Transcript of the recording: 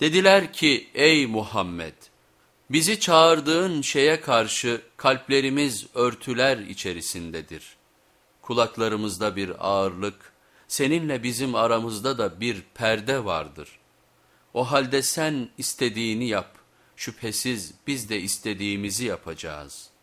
Dediler ki ey Muhammed bizi çağırdığın şeye karşı kalplerimiz örtüler içerisindedir. Kulaklarımızda bir ağırlık, seninle bizim aramızda da bir perde vardır. O halde sen istediğini yap, şüphesiz biz de istediğimizi yapacağız.''